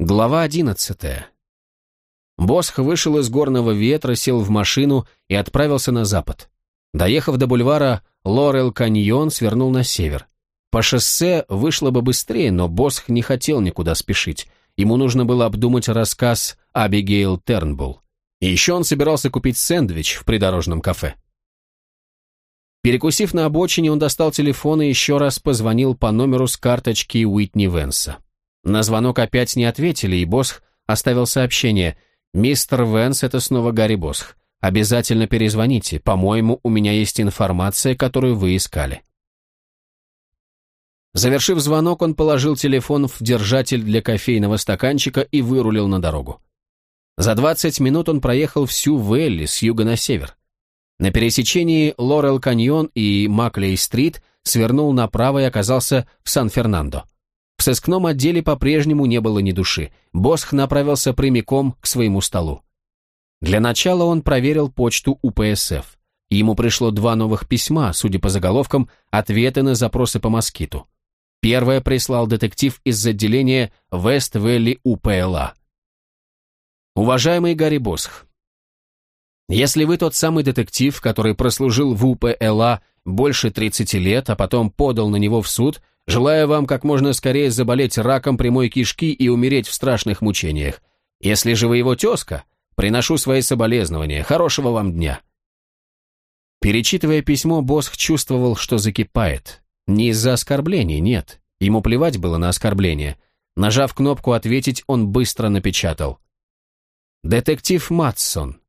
Глава одиннадцатая. Босх вышел из горного ветра, сел в машину и отправился на запад. Доехав до бульвара Лорел-Каньон, свернул на север. По шоссе вышло бы быстрее, но Босх не хотел никуда спешить. Ему нужно было обдумать рассказ Абигейл Тернбулл. И еще он собирался купить сэндвич в придорожном кафе. Перекусив на обочине, он достал телефон и еще раз позвонил по номеру с карточки Уитни Венса. На звонок опять не ответили, и Босх оставил сообщение. «Мистер Венс, это снова Гарри Босх. Обязательно перезвоните. По-моему, у меня есть информация, которую вы искали». Завершив звонок, он положил телефон в держатель для кофейного стаканчика и вырулил на дорогу. За 20 минут он проехал всю Вэлли с юга на север. На пересечении Лорел-Каньон и Маклей-стрит свернул направо и оказался в Сан-Фернандо. Сыскном отделе по-прежнему не было ни души. Босх направился прямиком к своему столу. Для начала он проверил почту УПСФ. Ему пришло два новых письма, судя по заголовкам, ответы на запросы по москиту. Первое прислал детектив из отделения Вест-Вэлли УПЛА. Уважаемый Гарри Босх, если вы тот самый детектив, который прослужил в УПЛА больше 30 лет, а потом подал на него в суд, Желаю вам как можно скорее заболеть раком прямой кишки и умереть в страшных мучениях. Если же вы его тезка, приношу свои соболезнования. Хорошего вам дня». Перечитывая письмо, Босх чувствовал, что закипает. Не из-за оскорблений, нет. Ему плевать было на оскорбление. Нажав кнопку «Ответить», он быстро напечатал. «Детектив Матсон,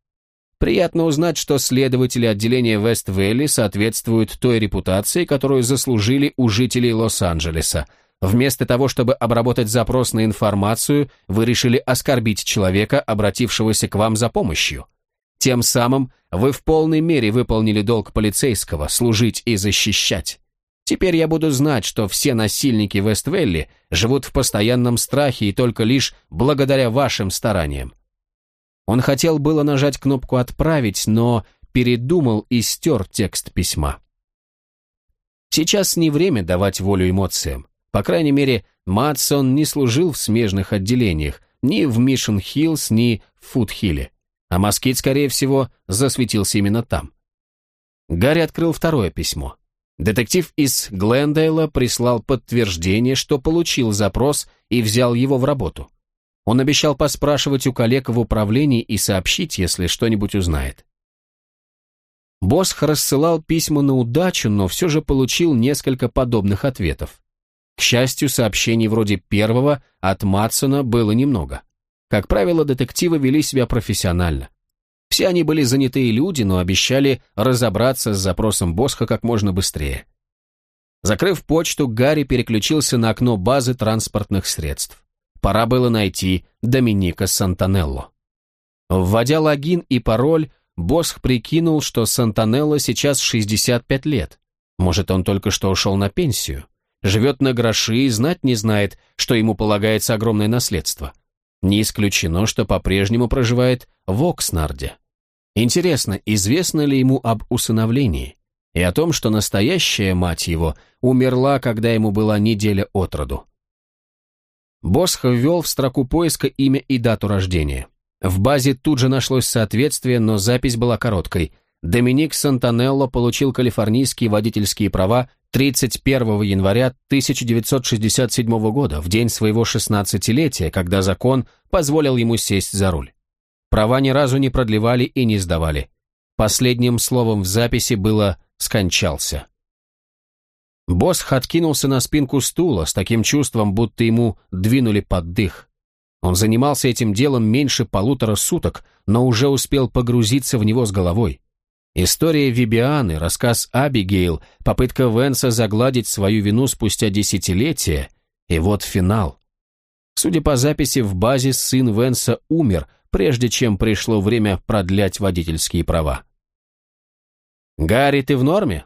Приятно узнать, что следователи отделения Вест-Вэлли соответствуют той репутации, которую заслужили у жителей Лос-Анджелеса. Вместо того, чтобы обработать запрос на информацию, вы решили оскорбить человека, обратившегося к вам за помощью. Тем самым вы в полной мере выполнили долг полицейского – служить и защищать. Теперь я буду знать, что все насильники Вест-Вэлли живут в постоянном страхе и только лишь благодаря вашим стараниям. Он хотел было нажать кнопку «Отправить», но передумал и стер текст письма. Сейчас не время давать волю эмоциям. По крайней мере, Матсон не служил в смежных отделениях, ни в Мишен Хиллс, ни в Фудхилле. А москит, скорее всего, засветился именно там. Гарри открыл второе письмо. Детектив из Глендейла прислал подтверждение, что получил запрос и взял его в работу. Он обещал поспрашивать у коллег в управлении и сообщить, если что-нибудь узнает. Босх рассылал письма на удачу, но все же получил несколько подобных ответов. К счастью, сообщений вроде первого от Матсона было немного. Как правило, детективы вели себя профессионально. Все они были занятые люди, но обещали разобраться с запросом Босха как можно быстрее. Закрыв почту, Гарри переключился на окно базы транспортных средств. Пора было найти Доминика Сантанелло. Вводя логин и пароль, Босх прикинул, что Сантанелло сейчас 65 лет. Может, он только что ушел на пенсию. Живет на гроши и знать не знает, что ему полагается огромное наследство. Не исключено, что по-прежнему проживает в Окснарде. Интересно, известно ли ему об усыновлении? И о том, что настоящая мать его умерла, когда ему была неделя от роду. Босх ввел в строку поиска имя и дату рождения. В базе тут же нашлось соответствие, но запись была короткой. Доминик Сантанелло получил калифорнийские водительские права 31 января 1967 года, в день своего 16-летия, когда закон позволил ему сесть за руль. Права ни разу не продлевали и не сдавали. Последним словом в записи было «скончался». Босх откинулся на спинку стула с таким чувством, будто ему двинули под дых. Он занимался этим делом меньше полутора суток, но уже успел погрузиться в него с головой. История Вибианы, рассказ Абигейл, попытка Венса загладить свою вину спустя десятилетия, и вот финал. Судя по записи в базе, сын Венса умер, прежде чем пришло время продлять водительские права. «Гарри, ты в норме?»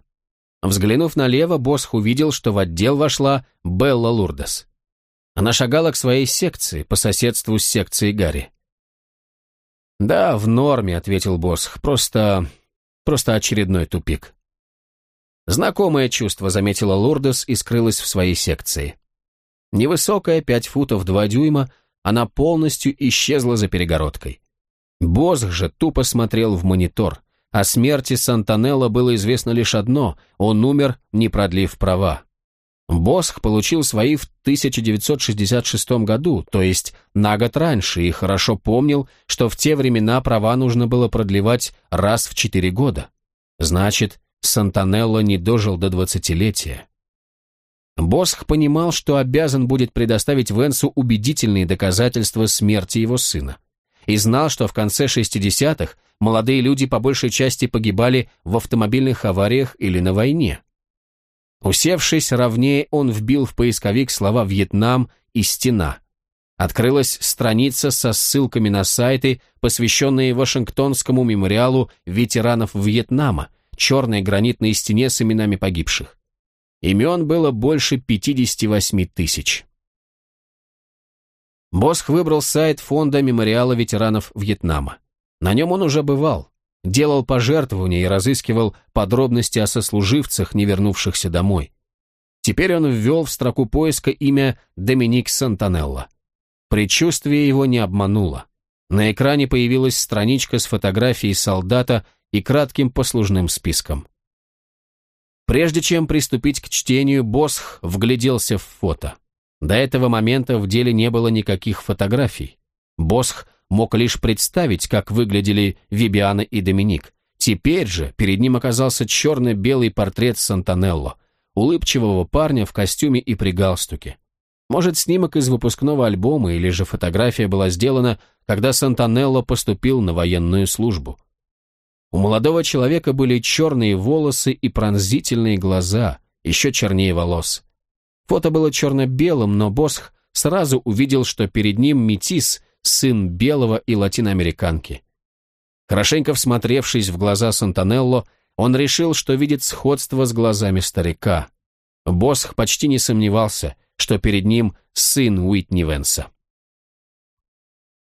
Взглянув налево, Босх увидел, что в отдел вошла Белла Лурдес. Она шагала к своей секции, по соседству с секцией Гарри. «Да, в норме», — ответил Босх, — «просто... просто очередной тупик». Знакомое чувство, заметила Лурдес и скрылась в своей секции. Невысокая, пять футов два дюйма, она полностью исчезла за перегородкой. Босх же тупо смотрел в монитор. О смерти Сантанелло было известно лишь одно – он умер, не продлив права. Босх получил свои в 1966 году, то есть на год раньше, и хорошо помнил, что в те времена права нужно было продлевать раз в четыре года. Значит, Сантанелло не дожил до двадцатилетия. Босх понимал, что обязан будет предоставить Венсу убедительные доказательства смерти его сына. И знал, что в конце 60-х молодые люди по большей части погибали в автомобильных авариях или на войне. Усевшись ровнее, он вбил в поисковик слова «Вьетнам» и «Стена». Открылась страница со ссылками на сайты, посвященные Вашингтонскому мемориалу ветеранов Вьетнама, черной гранитной стене с именами погибших. Имен было больше 58 тысяч. Босх выбрал сайт фонда мемориала ветеранов Вьетнама. На нем он уже бывал, делал пожертвования и разыскивал подробности о сослуживцах, не вернувшихся домой. Теперь он ввел в строку поиска имя Доминик Сантанелло. Предчувствие его не обмануло. На экране появилась страничка с фотографией солдата и кратким послужным списком. Прежде чем приступить к чтению, Босх вгляделся в фото. До этого момента в деле не было никаких фотографий. Босх мог лишь представить, как выглядели Вибиана и Доминик. Теперь же перед ним оказался черно-белый портрет Сантанелло, улыбчивого парня в костюме и при галстуке. Может, снимок из выпускного альбома или же фотография была сделана, когда Сантанелло поступил на военную службу. У молодого человека были черные волосы и пронзительные глаза, еще чернее волос. Фото было черно-белым, но Босх сразу увидел, что перед ним метис, сын белого и латиноамериканки. Хорошенько всмотревшись в глаза Сантанелло, он решил, что видит сходство с глазами старика. Босх почти не сомневался, что перед ним сын Уитни Венса.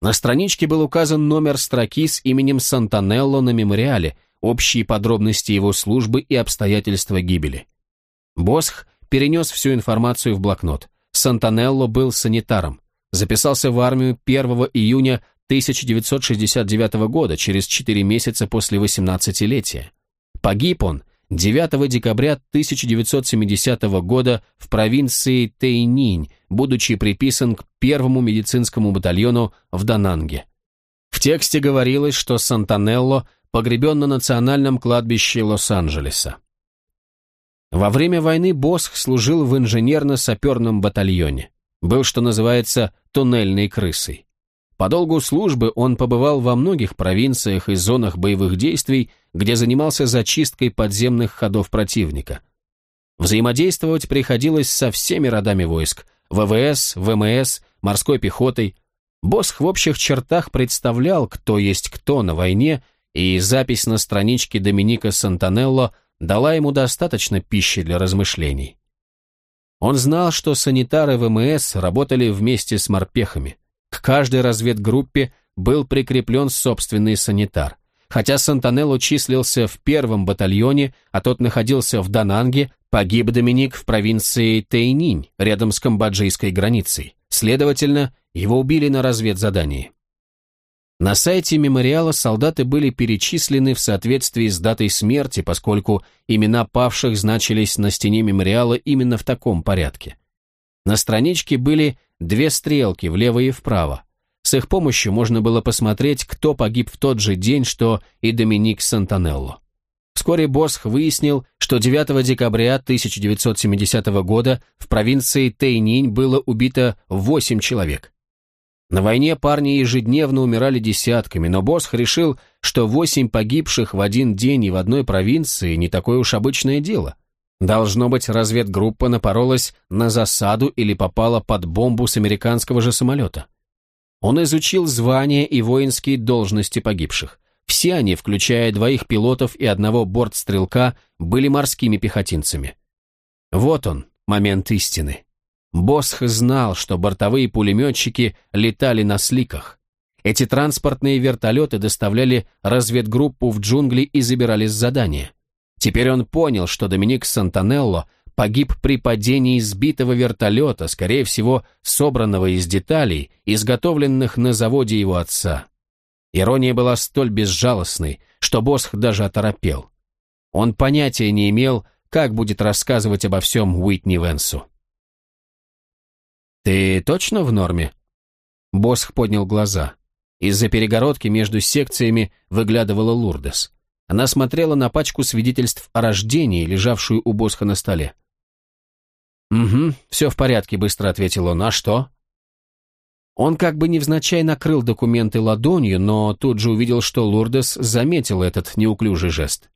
На страничке был указан номер строки с именем Сантанелло на мемориале, общие подробности его службы и обстоятельства гибели. Босх перенес всю информацию в блокнот. Сантанелло был санитаром, записался в армию 1 июня 1969 года, через 4 месяца после 18-летия. Погиб он 9 декабря 1970 года в провинции Тейнинь, будучи приписан к первому медицинскому батальону в Дананге. В тексте говорилось, что Сантанелло погребен на национальном кладбище Лос-Анджелеса. Во время войны Босх служил в инженерно-саперном батальоне. Был, что называется, туннельной крысой. По долгу службы он побывал во многих провинциях и зонах боевых действий, где занимался зачисткой подземных ходов противника. Взаимодействовать приходилось со всеми родами войск – ВВС, ВМС, морской пехотой. Босх в общих чертах представлял, кто есть кто на войне, и запись на страничке Доминика Сантанелло дала ему достаточно пищи для размышлений. Он знал, что санитары ВМС работали вместе с морпехами – к каждой разведгруппе был прикреплен собственный санитар. Хотя Сантанелло числился в первом батальоне, а тот находился в Дананге, погиб Доминик в провинции Тейнинь, рядом с камбоджийской границей. Следовательно, его убили на разведзадании. На сайте мемориала солдаты были перечислены в соответствии с датой смерти, поскольку имена павших значились на стене мемориала именно в таком порядке. На страничке были две стрелки влево и вправо. С их помощью можно было посмотреть, кто погиб в тот же день, что и Доминик Сантанелло. Вскоре Босх выяснил, что 9 декабря 1970 года в провинции Тейнинь было убито 8 человек. На войне парни ежедневно умирали десятками, но Босх решил, что 8 погибших в один день и в одной провинции не такое уж обычное дело – Должно быть, разведгруппа напоролась на засаду или попала под бомбу с американского же самолета. Он изучил звания и воинские должности погибших. Все они, включая двоих пилотов и одного бортстрелка, были морскими пехотинцами. Вот он, момент истины. Босх знал, что бортовые пулеметчики летали на сликах. Эти транспортные вертолеты доставляли разведгруппу в джунгли и забирали с задания. Теперь он понял, что Доминик Сантанелло погиб при падении сбитого вертолета, скорее всего, собранного из деталей, изготовленных на заводе его отца. Ирония была столь безжалостной, что Босх даже оторопел. Он понятия не имел, как будет рассказывать обо всем Уитни Венсу. «Ты точно в норме?» Босх поднял глаза. Из-за перегородки между секциями выглядывала Лурдес. Она смотрела на пачку свидетельств о рождении, лежавшую у Босха на столе. «Угу, все в порядке», — быстро ответил он. «А что?» Он как бы невзначай накрыл документы ладонью, но тут же увидел, что Лурдес заметил этот неуклюжий жест.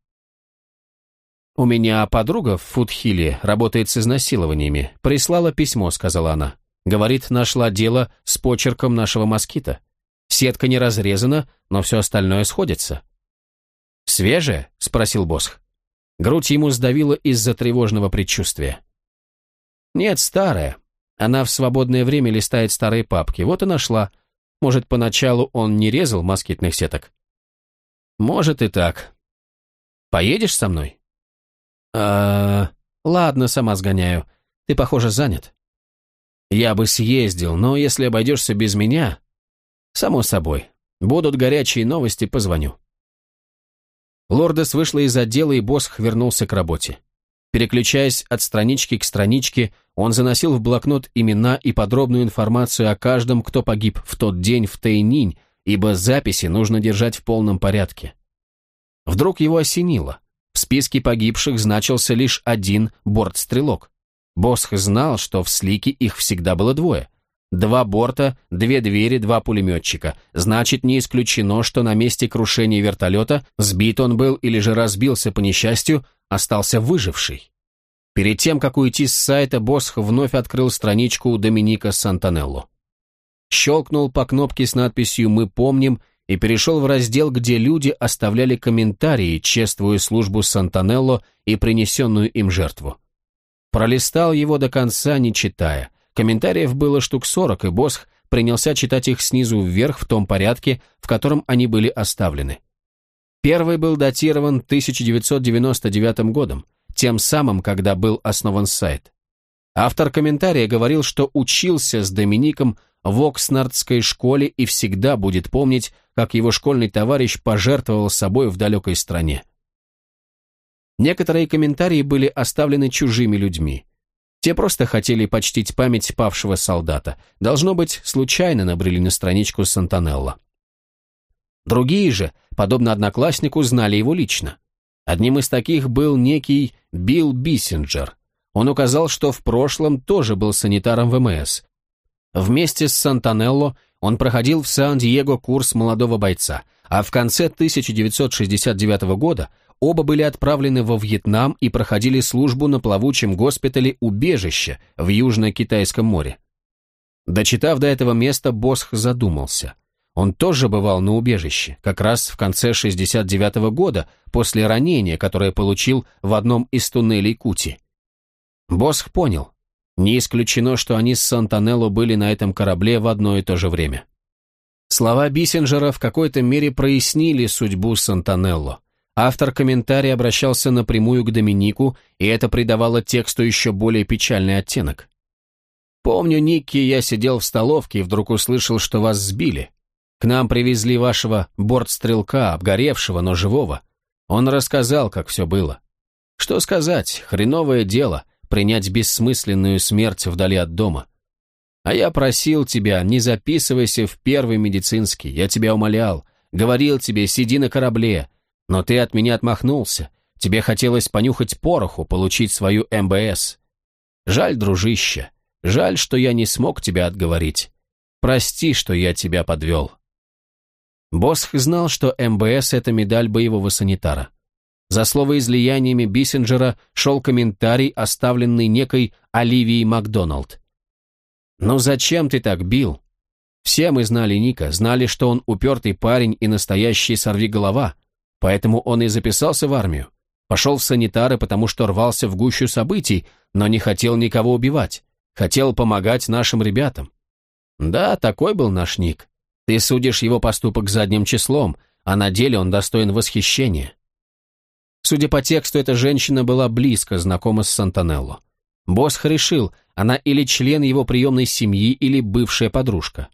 «У меня подруга в Фудхилле работает с изнасилованиями. Прислала письмо», — сказала она. Говорит, нашла дело с почерком нашего москита. Сетка не разрезана, но все остальное сходится. «Свежее?» — спросил Босх. Грудь ему сдавила из-за тревожного предчувствия. «Нет, старая. Она в свободное время листает старые папки. Вот и нашла. Может, поначалу он не резал москитных сеток?» «Может и так. Поедешь со мной?» «А... Ладно, сама сгоняю. Ты, похоже, занят». Я бы съездил, но если обойдешься без меня... Само собой. Будут горячие новости, позвоню. Лордес вышла из отдела, и Босх вернулся к работе. Переключаясь от странички к страничке, он заносил в блокнот имена и подробную информацию о каждом, кто погиб в тот день в Тайнинь, ибо записи нужно держать в полном порядке. Вдруг его осенило. В списке погибших значился лишь один бортстрелок. Босх знал, что в Слике их всегда было двое. Два борта, две двери, два пулеметчика. Значит, не исключено, что на месте крушения вертолета сбит он был или же разбился по несчастью, остался выживший. Перед тем, как уйти с сайта, Босх вновь открыл страничку у Доминика Сантанелло. Щелкнул по кнопке с надписью «Мы помним» и перешел в раздел, где люди оставляли комментарии, чествуя службу Сантанелло и принесенную им жертву. Пролистал его до конца, не читая. Комментариев было штук сорок, и Босх принялся читать их снизу вверх в том порядке, в котором они были оставлены. Первый был датирован 1999 годом, тем самым, когда был основан сайт. Автор комментария говорил, что учился с Домиником в Окснардской школе и всегда будет помнить, как его школьный товарищ пожертвовал собой в далекой стране. Некоторые комментарии были оставлены чужими людьми. Те просто хотели почтить память павшего солдата. Должно быть, случайно набрели на страничку Сантанелла. Другие же, подобно однокласснику, знали его лично. Одним из таких был некий Билл Биссинджер. Он указал, что в прошлом тоже был санитаром ВМС. Вместе с Сантанелло он проходил в Сан-Диего курс молодого бойца, а в конце 1969 года Оба были отправлены во Вьетнам и проходили службу на плавучем госпитале «Убежище» в Южно-Китайском море. Дочитав до этого места, Босх задумался. Он тоже бывал на убежище, как раз в конце 69 -го года, после ранения, которое получил в одном из туннелей Кути. Босх понял. Не исключено, что они с Сантанелло были на этом корабле в одно и то же время. Слова Биссенджера в какой-то мере прояснили судьбу Сантанелло. Автор комментария обращался напрямую к Доминику, и это придавало тексту еще более печальный оттенок. «Помню, Никки, я сидел в столовке и вдруг услышал, что вас сбили. К нам привезли вашего бортстрелка, обгоревшего, но живого. Он рассказал, как все было. Что сказать, хреновое дело, принять бессмысленную смерть вдали от дома. А я просил тебя, не записывайся в первый медицинский, я тебя умолял, говорил тебе, сиди на корабле, но ты от меня отмахнулся. Тебе хотелось понюхать пороху, получить свою МБС. Жаль, дружище. Жаль, что я не смог тебя отговорить. Прости, что я тебя подвел. Босх знал, что МБС – это медаль боевого санитара. За словоизлияниями Биссенджера шел комментарий, оставленный некой Оливией Макдоналд. «Ну зачем ты так бил? Все мы знали Ника, знали, что он упертый парень и настоящий сорвиголова. Поэтому он и записался в армию. Пошел в санитары, потому что рвался в гущу событий, но не хотел никого убивать. Хотел помогать нашим ребятам. Да, такой был наш Ник. Ты судишь его поступок задним числом, а на деле он достоин восхищения. Судя по тексту, эта женщина была близко знакома с Сантанелло. Босх решил, она или член его приемной семьи, или бывшая подружка.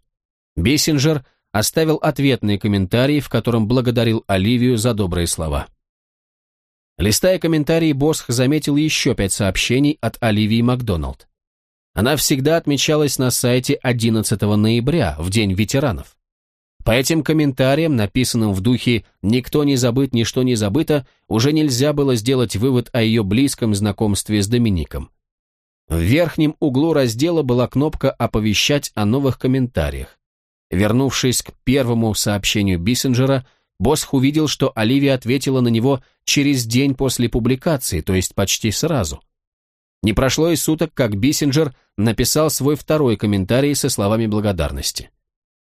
Бессинджер оставил ответный комментарий, в котором благодарил Оливию за добрые слова. Листая комментарии, Босх заметил еще пять сообщений от Оливии Макдоналд. Она всегда отмечалась на сайте 11 ноября, в День ветеранов. По этим комментариям, написанным в духе «никто не забыт, ничто не забыто», уже нельзя было сделать вывод о ее близком знакомстве с Домиником. В верхнем углу раздела была кнопка «Оповещать о новых комментариях». Вернувшись к первому сообщению Биссенджера, Босх увидел, что Оливия ответила на него через день после публикации, то есть почти сразу. Не прошло и суток, как Биссенджер написал свой второй комментарий со словами благодарности.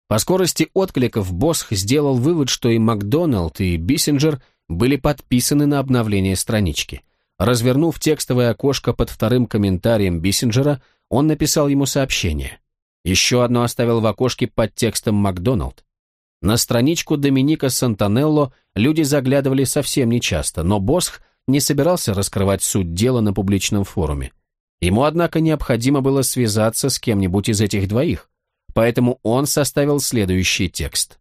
По скорости откликов Босх сделал вывод, что и Макдоналд, и Биссенджер были подписаны на обновление странички. Развернув текстовое окошко под вторым комментарием Биссенджера, он написал ему сообщение. Еще одно оставил в окошке под текстом Макдоналд. На страничку Доминика Сантанелло люди заглядывали совсем нечасто, но Босх не собирался раскрывать суть дела на публичном форуме. Ему, однако, необходимо было связаться с кем-нибудь из этих двоих поэтому он составил следующий текст.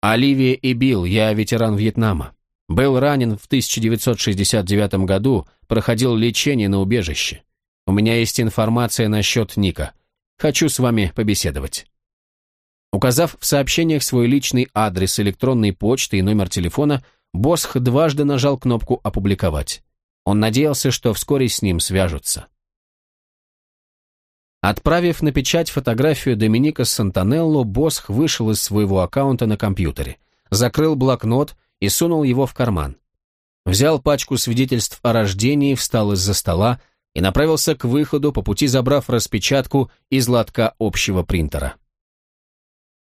«Оливия и Билл, я ветеран Вьетнама. Был ранен в 1969 году, проходил лечение на убежище. У меня есть информация насчет Ника. Хочу с вами побеседовать». Указав в сообщениях свой личный адрес электронной почты и номер телефона, Босх дважды нажал кнопку «Опубликовать». Он надеялся, что вскоре с ним свяжутся. Отправив на печать фотографию Доминика Сантанелло, Босх вышел из своего аккаунта на компьютере, закрыл блокнот и сунул его в карман. Взял пачку свидетельств о рождении, встал из-за стола и направился к выходу, по пути забрав распечатку из лотка общего принтера.